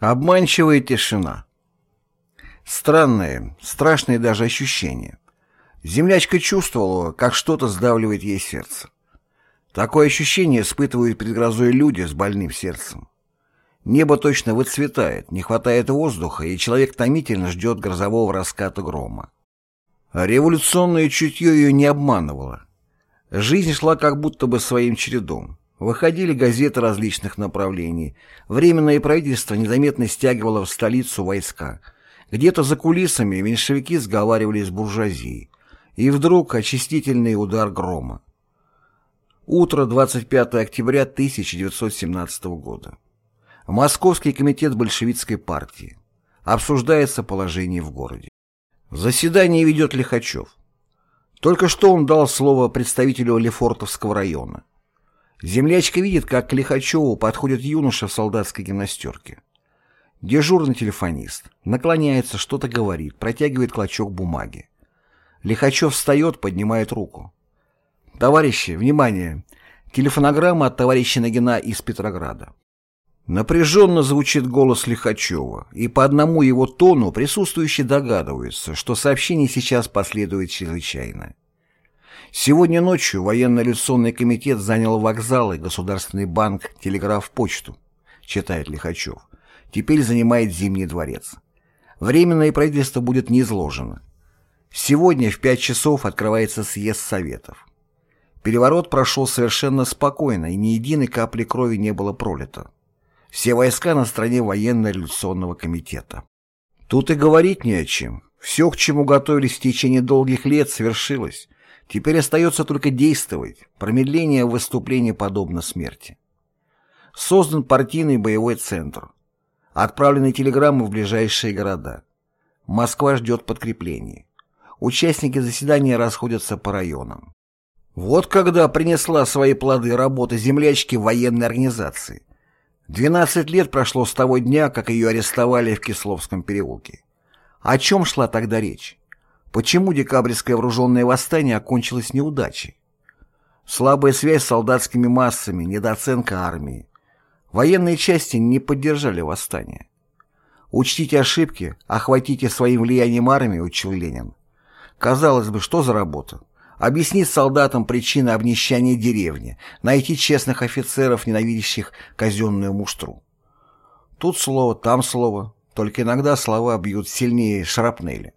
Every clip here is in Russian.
Обманчивая тишина. Странное, страшное даже ощущение. Землячка чувствовала, как что-то сдавливает ей сердце. Такое ощущение испытывают перед грозой люди с больным сердцем. Небо точно выцветает, не хватает воздуха, и человек томительно ждет грозового раската грома. революционное чутье ее не обманывало. Жизнь шла как будто бы своим чередом. Выходили газеты различных направлений. Временное правительство незаметно стягивало в столицу войска. Где-то за кулисами меньшевики сговаривались с буржуазией. И вдруг очистительный удар грома. Утро 25 октября 1917 года. Московский комитет большевистской партии. Обсуждается положение в городе. Заседание ведет Лихачев. Только что он дал слово представителю Лефортовского района. Землячка видит, как к Лихачеву подходит юноша в солдатской гимнастерке. Дежурный телефонист. Наклоняется, что-то говорит, протягивает клочок бумаги. Лихачев встает, поднимает руку. «Товарищи, внимание! Телефонограмма от товарища Нагина из Петрограда». Напряженно звучит голос Лихачева, и по одному его тону присутствующие догадываются, что сообщение сейчас последует чрезвычайно. Сегодня ночью военно-революционный комитет занял вокзалы, Государственный банк, телеграф-почту, читает Лихачев. Теперь занимает Зимний дворец. Временное правительство будет не изложено. Сегодня в пять часов открывается съезд Советов. Переворот прошел совершенно спокойно, и ни единой капли крови не было пролито. Все войска на стороне военно-революционного комитета. Тут и говорить не о чем. Все, к чему готовились в течение долгих лет, свершилось. Теперь остается только действовать. Промедление выступления подобно смерти. Создан партийный боевой центр. Отправлены телеграммы в ближайшие города. Москва ждет подкреплений. Участники заседания расходятся по районам. Вот когда принесла свои плоды работа землячки военной организации. 12 лет прошло с того дня, как ее арестовали в Кисловском переулке. О чем шла тогда речь? Почему декабрьское вооруженное восстание окончилось неудачей? Слабая связь с солдатскими массами, недооценка армии. Военные части не поддержали восстание. Учтите ошибки, охватите своим влиянием армию, учил Ленин. Казалось бы, что за работа? объяснить солдатам причины обнищания деревни, найти честных офицеров, ненавидящих казенную муштру. Тут слово, там слово, только иногда слова бьют сильнее шрапнели.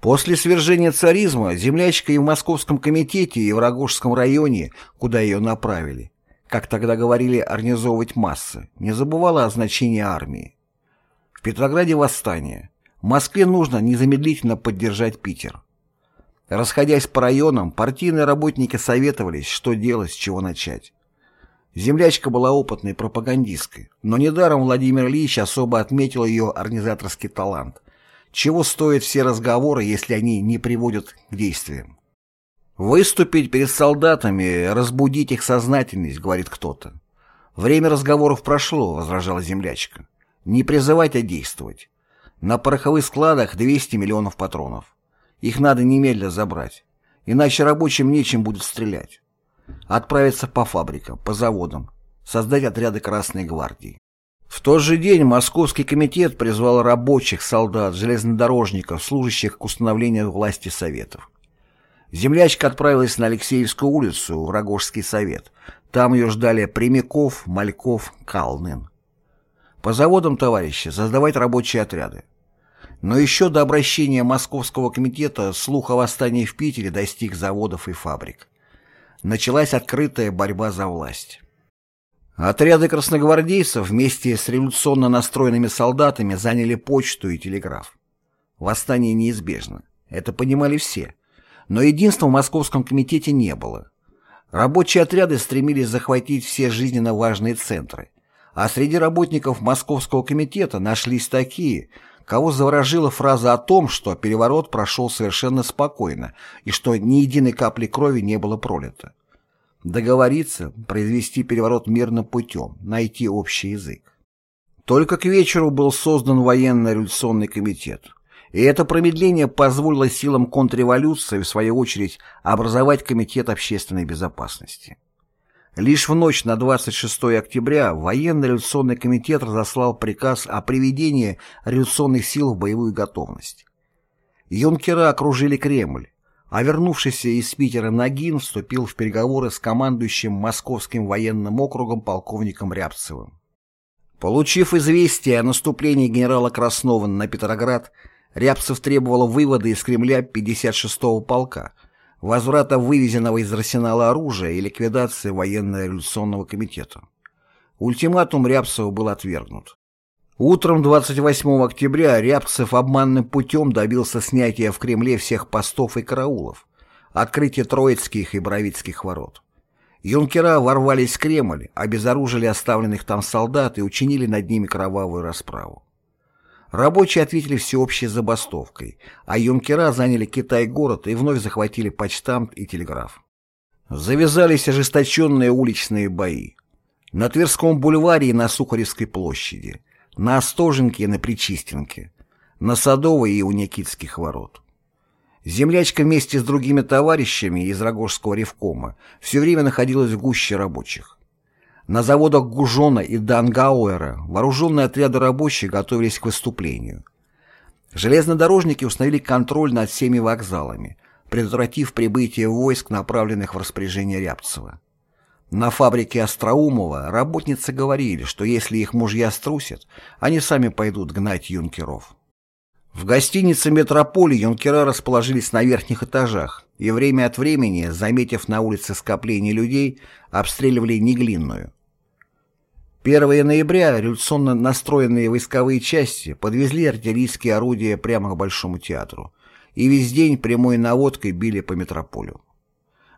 После свержения царизма землячка и в Московском комитете, и в Рогожском районе, куда ее направили, как тогда говорили, организовывать массы, не забывала о значении армии. В Петрограде восстание. В Москве нужно незамедлительно поддержать Питер. Расходясь по районам, партийные работники советовались, что делать, с чего начать. Землячка была опытной пропагандисткой, но недаром Владимир Ильич особо отметил ее организаторский талант. Чего стоят все разговоры, если они не приводят к действиям? «Выступить перед солдатами, разбудить их сознательность», — говорит кто-то. «Время разговоров прошло», — возражала землячка. «Не призывать, а действовать. На пороховых складах 200 миллионов патронов. Их надо немедленно забрать, иначе рабочим нечем будет стрелять. Отправиться по фабрикам, по заводам, создать отряды Красной гвардии. В тот же день Московский комитет призвал рабочих, солдат, железнодорожников, служащих к установлению власти Советов. Землячка отправилась на Алексеевскую улицу, в Рогожский совет. Там ее ждали Прямяков, Мальков, Калнин. По заводам, товарищи, создавать рабочие отряды. Но еще до обращения Московского комитета слух о восстании в Питере достиг заводов и фабрик. Началась открытая борьба за власть. Отряды красногвардейцев вместе с революционно настроенными солдатами заняли почту и телеграф. Восстание неизбежно. Это понимали все. Но единства в Московском комитете не было. Рабочие отряды стремились захватить все жизненно важные центры. А среди работников Московского комитета нашлись такие, кого заворожила фраза о том, что переворот прошел совершенно спокойно и что ни единой капли крови не было пролито. Договориться, произвести переворот мирным путем, найти общий язык. Только к вечеру был создан военно-революционный комитет. И это промедление позволило силам контрреволюции, в свою очередь, образовать Комитет общественной безопасности. Лишь в ночь на 26 октября военно-революционный комитет разослал приказ о приведении революционных сил в боевую готовность. Юнкера окружили Кремль, а вернувшийся из Питера Нагин вступил в переговоры с командующим Московским военным округом полковником Рябцевым. Получив известие о наступлении генерала Краснова на Петроград, Рябцев требовал вывода из Кремля 56-го полка, возврата вывезенного из арсенала оружия и ликвидации военно-революционного комитета. Ультиматум Рябцева был отвергнут. Утром 28 октября Рябцев обманным путем добился снятия в Кремле всех постов и караулов, открытия Троицких и Боровицких ворот. Юнкера ворвались в Кремль, обезоружили оставленных там солдат и учинили над ними кровавую расправу. Рабочие ответили всеобщей забастовкой, а юнкера заняли Китай-город и вновь захватили почтамт и телеграф. Завязались ожесточенные уличные бои. На Тверском бульваре и на Сухаревской площади, на Остоженке и на Причистенке, на Садовой и у Никитских ворот. Землячка вместе с другими товарищами из Рогожского ревкома все время находилась в гуще рабочих. На заводах Гужона и Дангауэра вооруженные отряды рабочих готовились к выступлению. Железнодорожники установили контроль над всеми вокзалами, предотвратив прибытие войск, направленных в распоряжение Рябцева. На фабрике Остроумова работницы говорили, что если их мужья струсят, они сами пойдут гнать юнкеров. В гостинице «Метрополь» юнкера расположились на верхних этажах и время от времени, заметив на улице скопление людей, обстреливали Неглинную. 1 ноября революционно настроенные войсковые части подвезли артиллерийские орудия прямо к Большому театру и весь день прямой наводкой били по метрополю.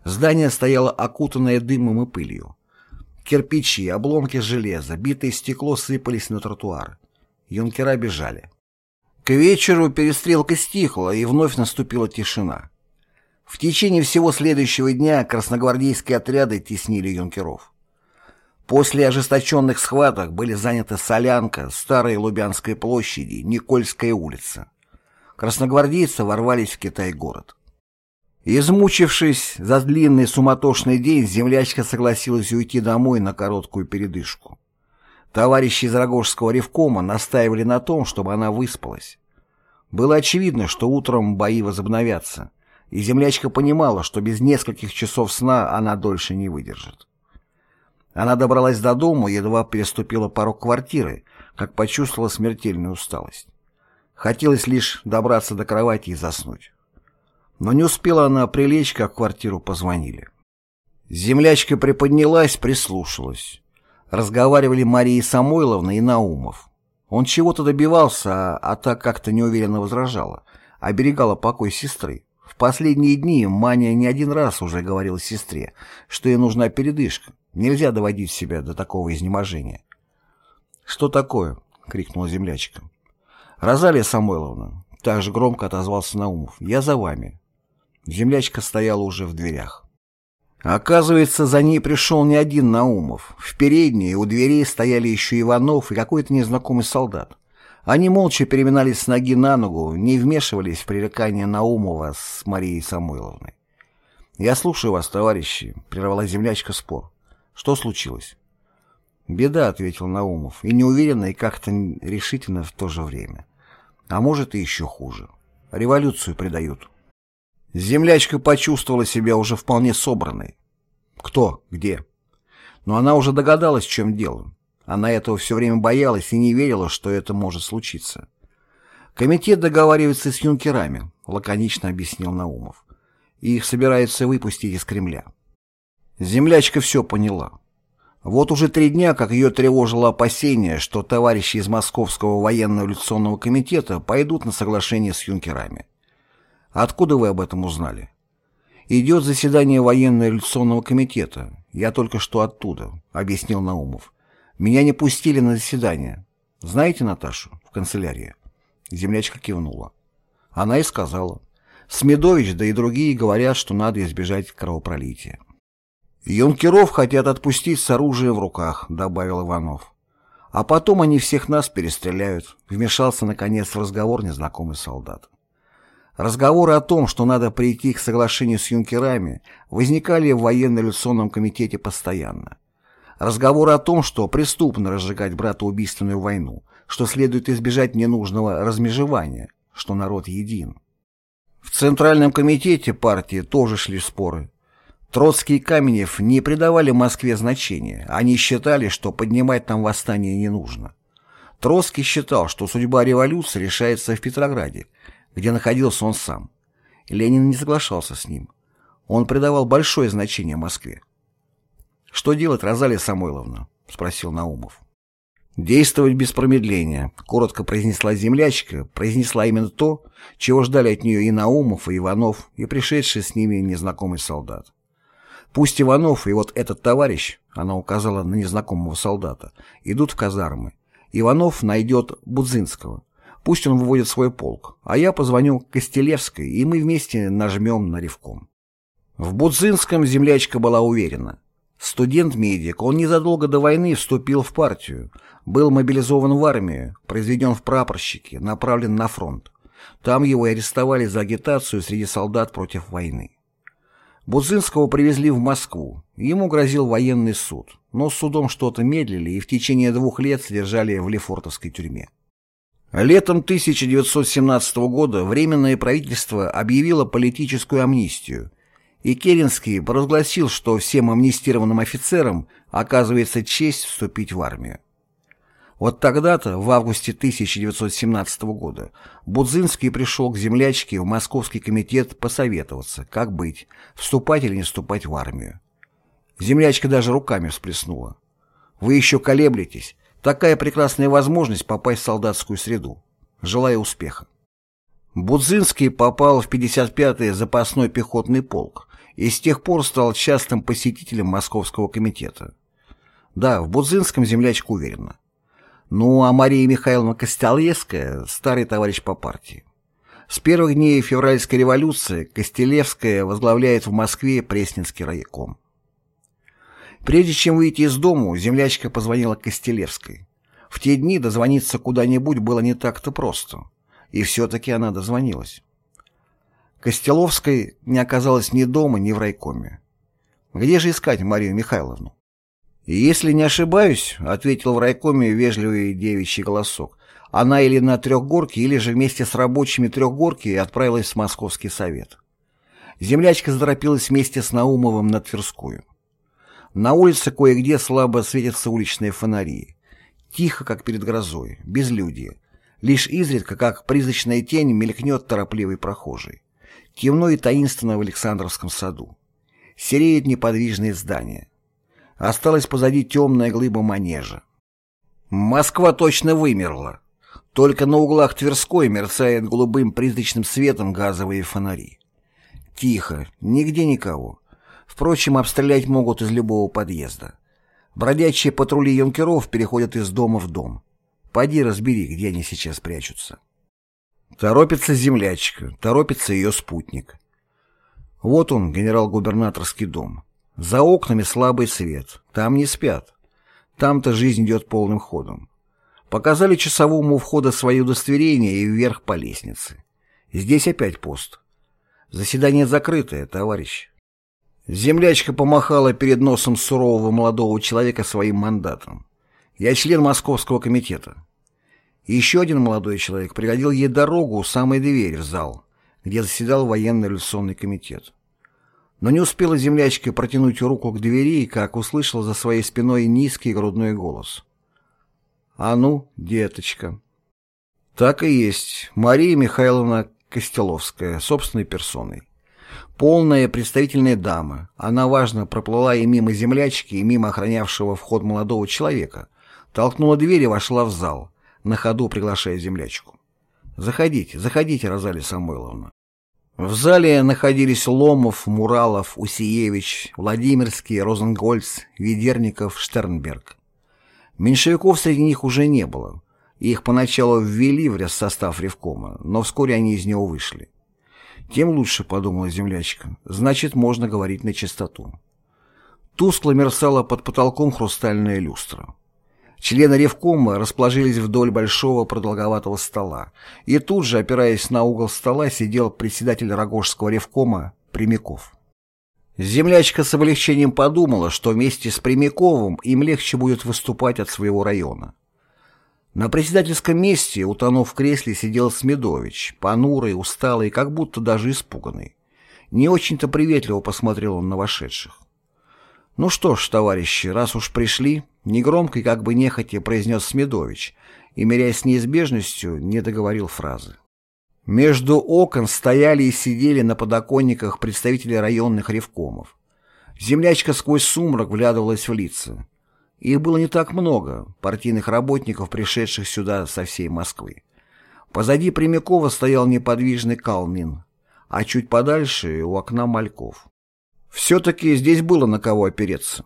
Здание стояло окутанное дымом и пылью. Кирпичи, обломки железа, битое стекло сыпались на тротуар. Юнкера бежали. К вечеру перестрелка стихла, и вновь наступила тишина. В течение всего следующего дня красногвардейские отряды теснили юнкеров. После ожесточенных схваток были заняты Солянка, Старая Лубянская площади, Никольская улица. Красногвардейцы ворвались в Китай-город. Измучившись за длинный суматошный день, землячка согласилась уйти домой на короткую передышку. Товарищи из Рогожского ревкома настаивали на том, чтобы она выспалась. Было очевидно, что утром бои возобновятся, и землячка понимала, что без нескольких часов сна она дольше не выдержит. Она добралась до дома, едва переступила порог квартиры, как почувствовала смертельную усталость. Хотелось лишь добраться до кровати и заснуть. Но не успела она прилечь, как в квартиру позвонили. Землячка приподнялась, прислушалась. Разговаривали Мария Самойловна и Наумов. Он чего-то добивался, а, а так как-то неуверенно возражала, оберегала покой сестры. В последние дни Маня не один раз уже говорила сестре, что ей нужна передышка, нельзя доводить себя до такого изнеможения. «Что такое?» — крикнула землячка. «Розалия Самойловна», — так же громко отозвался Наумов, — «я за вами». Землячка стояла уже в дверях. Оказывается, за ней пришел не один Наумов. В передней у дверей стояли еще Иванов и какой-то незнакомый солдат. Они молча переминались с ноги на ногу, не вмешивались в пререкание Наумова с Марией Самойловной. «Я слушаю вас, товарищи», — прервала землячка спор. «Что случилось?» «Беда», — ответил Наумов, и неуверенно, и как-то решительно в то же время. «А может, и еще хуже. Революцию предают». Землячка почувствовала себя уже вполне собранной. Кто? Где? Но она уже догадалась, в чем дело. Она этого все время боялась и не верила, что это может случиться. Комитет договаривается с юнкерами, лаконично объяснил Наумов. И их собираются выпустить из Кремля. Землячка все поняла. Вот уже три дня, как ее тревожило опасение, что товарищи из Московского военно-революционного комитета пойдут на соглашение с юнкерами. Откуда вы об этом узнали? Идет заседание военно-революционного комитета. Я только что оттуда, объяснил Наумов. Меня не пустили на заседание. Знаете Наташу? В канцелярии. Землячка кивнула. Она и сказала. Смедович, да и другие говорят, что надо избежать кровопролития. «Юнкеров хотят отпустить с оружием в руках», — добавил Иванов. «А потом они всех нас перестреляют», — вмешался, наконец, в разговор незнакомый солдат. Разговоры о том, что надо прийти к соглашению с юнкерами, возникали в военно-революционном комитете постоянно. Разговоры о том, что преступно разжигать братоубийственную войну, что следует избежать ненужного размежевания, что народ един. В Центральном комитете партии тоже шли споры. Троцкий и Каменев не придавали Москве значения, они считали, что поднимать там восстание не нужно. Троцкий считал, что судьба революции решается в Петрограде, где находился он сам. Ленин не соглашался с ним. Он придавал большое значение Москве. «Что делать, Розалия Самойловна?» — спросил Наумов. «Действовать без промедления», — коротко произнесла землячка, произнесла именно то, чего ждали от нее и Наумов, и Иванов, и пришедший с ними незнакомый солдат. Пусть Иванов и вот этот товарищ, она указала на незнакомого солдата, идут в казармы. Иванов найдет Будзинского. Пусть он выводит свой полк, а я позвоню Костелевской, и мы вместе нажмем на ревком. В Будзинском землячка была уверена. Студент-медик, он незадолго до войны вступил в партию, был мобилизован в армию, произведен в прапорщики, направлен на фронт. Там его арестовали за агитацию среди солдат против войны. Будзинского привезли в Москву. Ему грозил военный суд, но с судом что-то медлили и в течение двух лет содержали в Лефортовской тюрьме. Летом 1917 года Временное правительство объявило политическую амнистию, и Керенский провозгласил, что всем амнистированным офицерам оказывается честь вступить в армию. Вот тогда-то, в августе 1917 года, Будзинский пришел к землячке в Московский комитет посоветоваться, как быть, вступать или не вступать в армию. Землячка даже руками всплеснула. «Вы еще колеблетесь. Такая прекрасная возможность попасть в солдатскую среду. Желаю успеха». Будзинский попал в 55-й запасной пехотный полк и с тех пор стал частым посетителем Московского комитета. Да, в Будзинском землячка уверена. Ну, а Мария Михайловна Костелевская – старый товарищ по партии. С первых дней февральской революции Костелевская возглавляет в Москве Пресненский райком. Прежде чем выйти из дому, землячка позвонила Костелевской. В те дни дозвониться куда-нибудь было не так-то просто. И все-таки она дозвонилась. Костеловской не оказалось ни дома, ни в райкоме. Где же искать Марию Михайловну? «Если не ошибаюсь», — ответил в райкоме вежливый девичий голосок, «она или на Трехгорке, или же вместе с рабочими Трехгорки отправилась в Московский совет». Землячка заторопилась вместе с Наумовым на Тверскую. На улице кое-где слабо светятся уличные фонари. Тихо, как перед грозой, безлюдье. Лишь изредка, как призрачная тень, мелькнет торопливый прохожий. Темно и таинственно в Александровском саду. Сереют неподвижные здания. Осталась позади темная глыба манежа. Москва точно вымерла. Только на углах Тверской мерцают голубым призрачным светом газовые фонари. Тихо, нигде никого. Впрочем, обстрелять могут из любого подъезда. Бродячие патрули юнкеров переходят из дома в дом. Пойди разбери, где они сейчас прячутся. Торопится землячка, торопится ее спутник. Вот он, генерал-губернаторский дом. За окнами слабый свет. Там не спят. Там-то жизнь идет полным ходом. Показали часовому у входа свое удостоверение и вверх по лестнице. Здесь опять пост. Заседание закрытое, товарищ. Землячка помахала перед носом сурового молодого человека своим мандатом. Я член Московского комитета. Еще один молодой человек преградил ей дорогу у самой двери в зал, где заседал военно-революционный комитет. Но не успела землячка протянуть руку к двери, как услышала за своей спиной низкий грудной голос. «А ну, деточка!» Так и есть. Мария Михайловна Костеловская, собственной персоной. Полная представительная дама. Она, важно, проплыла и мимо землячки, и мимо охранявшего вход молодого человека. Толкнула дверь и вошла в зал, на ходу приглашая землячку. «Заходите, заходите, Розалия Самойловна. В зале находились Ломов, Муралов, Усиевич, Владимирский, Розенгольц, Ведерников, Штернберг. Меньшевиков среди них уже не было. Их поначалу ввели в состав Ревкома, но вскоре они из него вышли. Тем лучше, подумала землячка, значит, можно говорить на чистоту. Тускло мерцала под потолком хрустальная люстра. Члены Ревкома расположились вдоль большого продолговатого стола, и тут же, опираясь на угол стола, сидел председатель Рогожского Ревкома Прямяков. Землячка с облегчением подумала, что вместе с Прямяковым им легче будет выступать от своего района. На председательском месте, утонув в кресле, сидел Смедович, понурый, усталый, как будто даже испуганный. Не очень-то приветливо посмотрел он на вошедших. «Ну что ж, товарищи, раз уж пришли», — негромко и как бы нехотя произнес Смедович, и, мирясь с неизбежностью, не договорил фразы. Между окон стояли и сидели на подоконниках представители районных ревкомов. Землячка сквозь сумрак вглядывалась в лица. Их было не так много, партийных работников, пришедших сюда со всей Москвы. Позади Прямякова стоял неподвижный Калнин, а чуть подальше у окна Мальков. Все-таки здесь было на кого опереться.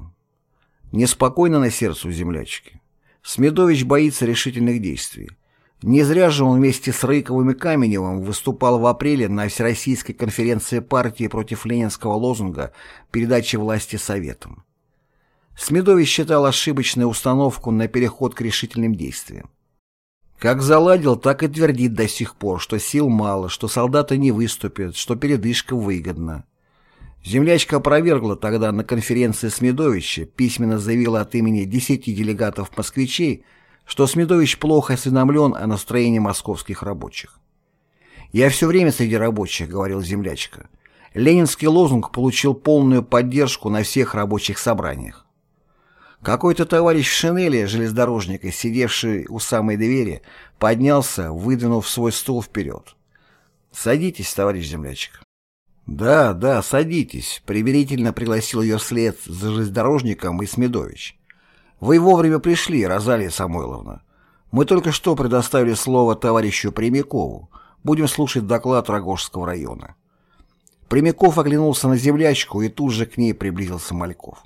Неспокойно на сердце у землячки. Смедович боится решительных действий. Не зря же он вместе с Рыковым и Каменевым выступал в апреле на Всероссийской конференции партии против ленинского лозунга передачи власти Советам. Смедович считал ошибочной установку на переход к решительным действиям. Как заладил, так и твердит до сих пор, что сил мало, что солдаты не выступят, что передышка выгодна. Землячка опровергла тогда на конференции Смедовича, письменно заявила от имени десяти делегатов-москвичей, что Смедович плохо осведомлен о настроении московских рабочих. «Я все время среди рабочих», — говорил землячка. Ленинский лозунг получил полную поддержку на всех рабочих собраниях. Какой-то товарищ в шинели железнодорожника, сидевший у самой двери, поднялся, выдвинув свой стул вперед. «Садитесь, товарищ землячек». «Да, да, садитесь», — примирительно пригласил ее вслед за железнодорожником и Смедович. Вы вовремя пришли, Розалия Самойловна. Мы только что предоставили слово товарищу Прямякову. Будем слушать доклад Рогожского района. Прямяков оглянулся на землячку, и тут же к ней приблизился Мальков.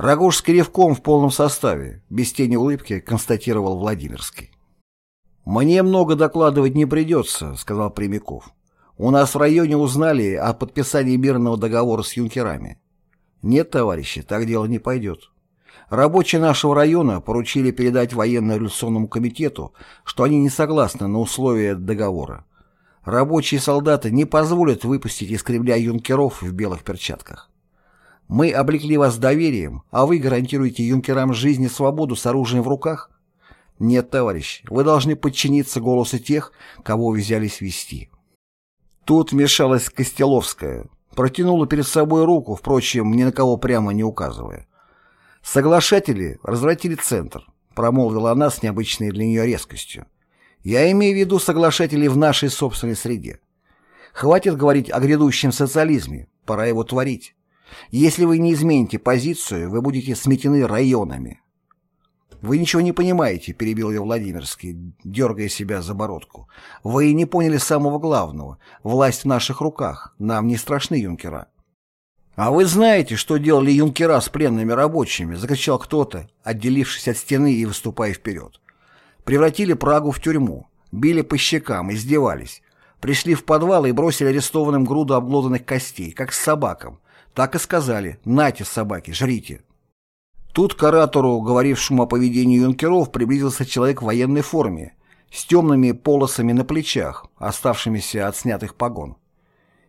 Рогожский ревком в полном составе, без тени улыбки, констатировал Владимирский. «Мне много докладывать не придется», — сказал Прямяков. «У нас в районе узнали о подписании мирного договора с юнкерами». «Нет, товарищи, так дело не пойдет. Рабочие нашего района поручили передать военно-революционному комитету, что они не согласны на условия договора. Рабочие солдаты не позволят выпустить из Кремля юнкеров в белых перчатках. Мы облекли вас доверием, а вы гарантируете юнкерам жизнь и свободу с оружием в руках? Нет, товарищ, вы должны подчиниться голосу тех, кого взялись вести. Тут вмешалась Костеловская, протянула перед собой руку, впрочем, ни на кого прямо не указывая. «Соглашатели развратили центр», — промолвила она с необычной для нее резкостью. «Я имею в виду соглашателей в нашей собственной среде. Хватит говорить о грядущем социализме, пора его творить. Если вы не измените позицию, вы будете сметены районами». «Вы ничего не понимаете», — перебил ее Владимирский, дергая себя за бородку. «Вы не поняли самого главного. Власть в наших руках. Нам не страшны юнкера». «А вы знаете, что делали юнкера с пленными рабочими?» — закричал кто-то, отделившись от стены и выступая вперед. Превратили Прагу в тюрьму, били по щекам, издевались. Пришли в подвал и бросили арестованным груду обглоданных костей, как с собакам. Так и сказали «Нате, собаки, жрите». Тут к оратору, говорившему о поведении юнкеров, приблизился человек в военной форме, с темными полосами на плечах, оставшимися от снятых погон.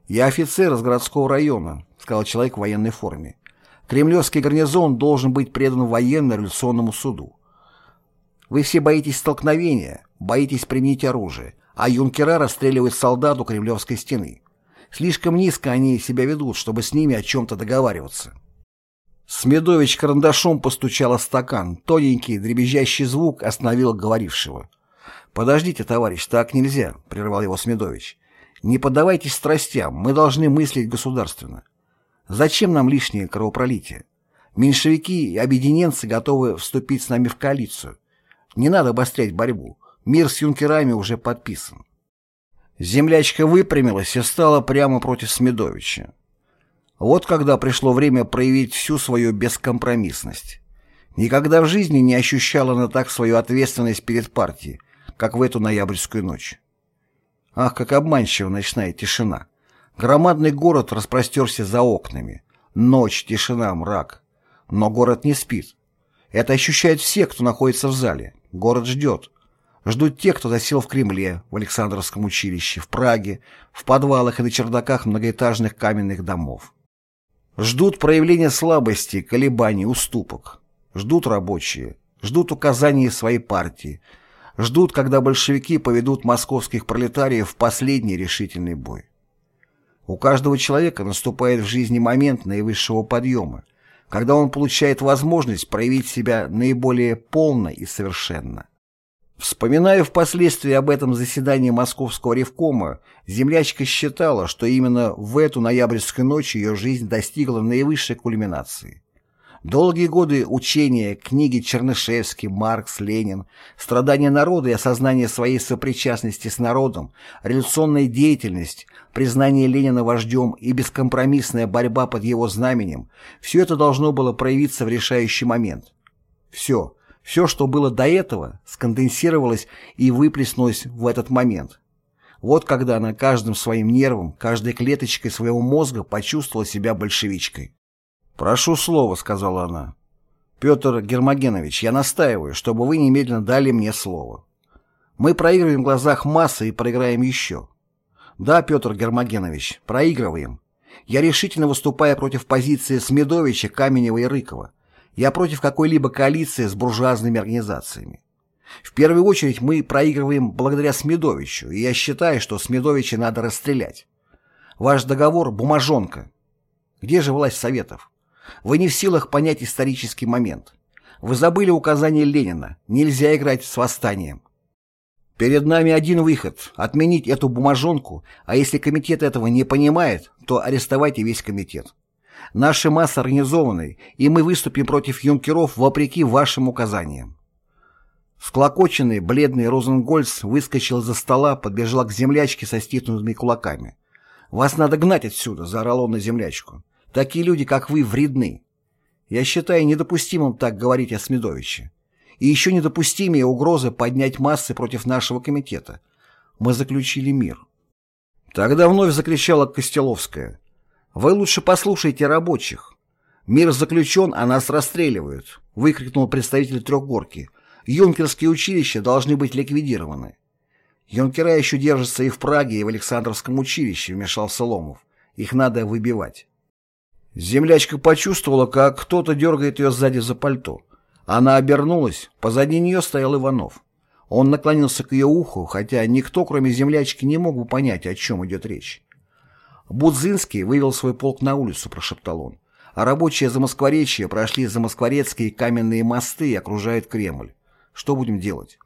«Я офицер из городского района», — сказал человек в военной форме. «Кремлевский гарнизон должен быть предан военно-революционному суду. Вы все боитесь столкновения, боитесь применить оружие, а юнкера расстреливают солдат у Кремлевской стены. Слишком низко они себя ведут, чтобы с ними о чем-то договариваться». Смедович карандашом постучал о стакан. Тоненький, дребезжащий звук остановил говорившего. «Подождите, товарищ, так нельзя», — прервал его Смедович. Не поддавайтесь страстям, мы должны мыслить государственно. Зачем нам лишнее кровопролитие? Меньшевики и объединенцы готовы вступить с нами в коалицию. Не надо обострять борьбу. Мир с юнкерами уже подписан. Землячка выпрямилась и стала прямо против Смедовича. Вот когда пришло время проявить всю свою бескомпромиссность. Никогда в жизни не ощущала она так свою ответственность перед партией, как в эту ноябрьскую ночь. Ах, как обманчива ночная тишина. Громадный город распростерся за окнами. Ночь, тишина, мрак. Но город не спит. Это ощущают все, кто находится в зале. Город ждет. Ждут те, кто засел в Кремле, в Александровском училище, в Праге, в подвалах и на чердаках многоэтажных каменных домов. Ждут проявления слабости, колебаний, уступок. Ждут рабочие. Ждут указаний своей партии. Ждут, когда большевики поведут московских пролетариев в последний решительный бой. У каждого человека наступает в жизни момент наивысшего подъема, когда он получает возможность проявить себя наиболее полно и совершенно. Вспоминая впоследствии об этом заседании Московского ревкома, землячка считала, что именно в эту ноябрьскую ночь ее жизнь достигла наивысшей кульминации. Долгие годы учения, книги Чернышевский, Маркс, Ленин, страдания народа и осознание своей сопричастности с народом, революционная деятельность, признание Ленина вождем и бескомпромиссная борьба под его знаменем – все это должно было проявиться в решающий момент. Все – все, что было до этого, сконденсировалось и выплеснулось в этот момент. Вот когда она каждым своим нервом, каждой клеточкой своего мозга почувствовала себя большевичкой. «Прошу слова», — сказала она. «Петр Гермогенович, я настаиваю, чтобы вы немедленно дали мне слово. Мы проигрываем в глазах массы и проиграем еще. Да, Петр Гермогенович, проигрываем. Я решительно выступаю против позиции Смедовича, Каменева и Рыкова. Я против какой-либо коалиции с буржуазными организациями. В первую очередь мы проигрываем благодаря Смедовичу, и я считаю, что Смедовича надо расстрелять. Ваш договор – бумажонка. Где же власть Советов? Вы не в силах понять исторический момент. Вы забыли указание Ленина. Нельзя играть с восстанием. Перед нами один выход – отменить эту бумажонку, а если комитет этого не понимает, то арестовайте весь комитет. Наши массы организованы, и мы выступим против юнкеров вопреки вашим указаниям. Склокоченный, бледный Розенгольц выскочил из-за стола, подбежал к землячке со стиснутыми кулаками. «Вас надо гнать отсюда!» — заорал он на землячку. «Такие люди, как вы, вредны. Я считаю недопустимым так говорить о Смедовиче. И еще недопустимее угрозы поднять массы против нашего комитета. Мы заключили мир». Тогда вновь закричала Костеловская. «Вы лучше послушайте рабочих. Мир заключен, а нас расстреливают», — выкрикнул представитель Трехгорки. «Юнкерские училища должны быть ликвидированы». «Юнкера еще держатся и в Праге, и в Александровском училище», — вмешался Ломов. «Их надо выбивать». Землячка почувствовала, как кто-то дергает ее сзади за пальто. Она обернулась, позади нее стоял Иванов. Он наклонился к ее уху, хотя никто, кроме землячки, не мог бы понять, о чем идет речь. Будзинский вывел свой полк на улицу, прошептал он. А рабочие замоскворечья прошли замоскворецкие каменные мосты и окружают Кремль. Что будем делать?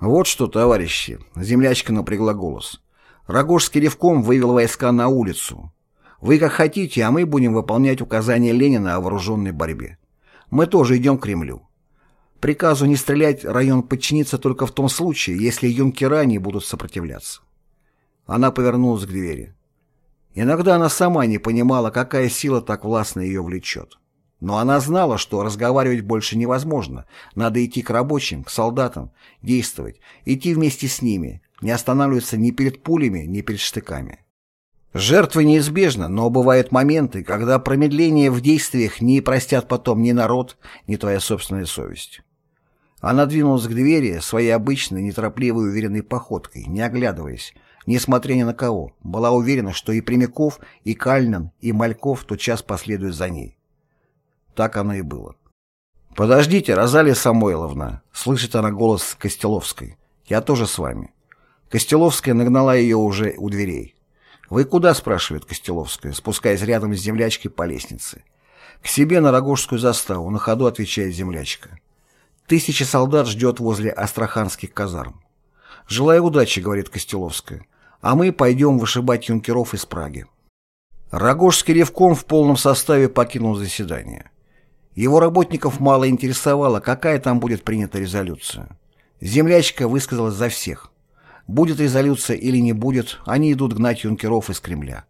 Вот что, товарищи, землячка напрягла голос. Рогожский ревком вывел войска на улицу. Вы как хотите, а мы будем выполнять указания Ленина о вооруженной борьбе. Мы тоже идем к Кремлю. Приказу не стрелять район подчинится только в том случае, если юнкера не будут сопротивляться. Она повернулась к двери. Иногда она сама не понимала, какая сила так властно ее влечет. Но она знала, что разговаривать больше невозможно. Надо идти к рабочим, к солдатам, действовать, идти вместе с ними, не останавливаться ни перед пулями, ни перед штыками. Жертвы неизбежны, но бывают моменты, когда промедление в действиях не простят потом ни народ, ни твоя собственная совесть. Она двинулась к двери своей обычной, неторопливой, уверенной походкой, не оглядываясь, несмотря ни на кого, была уверена, что и Прямяков, и Кальнин, и Мальков тотчас последуют за ней. Так оно и было. «Подождите, Розалия Самойловна!» — слышит она голос Костеловской. «Я тоже с вами». Костеловская нагнала ее уже у дверей. «Вы куда?» — спрашивает Костеловская, спускаясь рядом с землячкой по лестнице. «К себе на Рогожскую заставу», — на ходу отвечает землячка. Тысячи солдат ждет возле астраханских казарм. «Желаю удачи», — говорит Костеловская а мы пойдем вышибать юнкеров из Праги. Рогожский ревком в полном составе покинул заседание. Его работников мало интересовало, какая там будет принята резолюция. Землячка высказалась за всех. Будет резолюция или не будет, они идут гнать юнкеров из Кремля.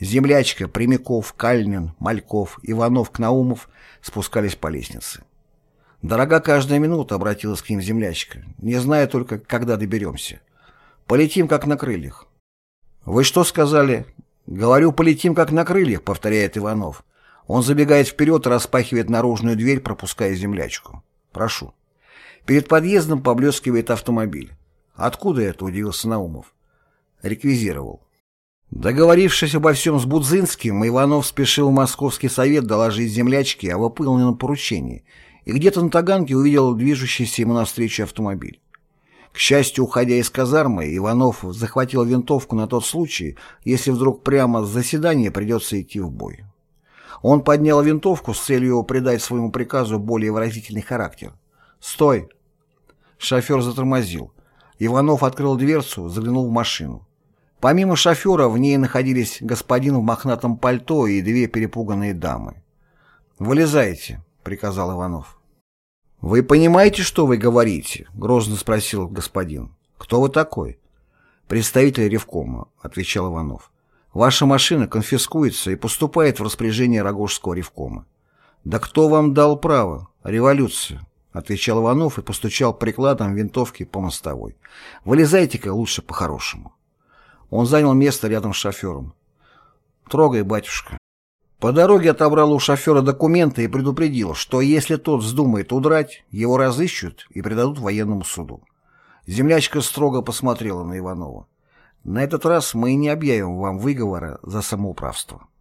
Землячка, Прямяков, Кальнин, Мальков, Иванов, Кнаумов спускались по лестнице. «Дорога каждая минута», — обратилась к ним землячка. «Не знаю только, когда доберемся». Полетим, как на крыльях. Вы что сказали? Говорю, полетим, как на крыльях, повторяет Иванов. Он забегает вперед распахивает наружную дверь, пропуская землячку. «Прошу». Перед подъездом поблескивает автомобиль. «Откуда это?» – удивился Наумов. Реквизировал. Договорившись обо всем с Будзинским, Иванов спешил в Московский совет доложить землячке о выполненном поручении и где-то на Таганке увидел движущийся ему навстречу автомобиль. К счастью, уходя из казармы, Иванов захватил винтовку на тот случай, если вдруг прямо с заседания придется идти в бой. Он поднял винтовку с целью придать своему приказу более выразительный характер. «Стой!» Шофер затормозил. Иванов открыл дверцу, заглянул в машину. Помимо шофера в ней находились господин в мохнатом пальто и две перепуганные дамы. «Вылезайте», — приказал Иванов. «Вы понимаете, что вы говорите?» — грозно спросил господин. «Кто вы такой?» «Представитель Ревкома», — отвечал Иванов. «Ваша машина конфискуется и поступает в распоряжение Рогожского Ревкома». «Да кто вам дал право? Революция», — отвечал Иванов и постучал прикладом винтовки по мостовой. «Вылезайте-ка лучше по-хорошему». Он занял место рядом с шофером. «Трогай, батюшка». По дороге отобрал у шофера документы и предупредил, что если тот вздумает удрать, его разыщут и предадут военному суду. Землячка строго посмотрела на Иванова. «На этот раз мы не объявим вам выговора за самоуправство».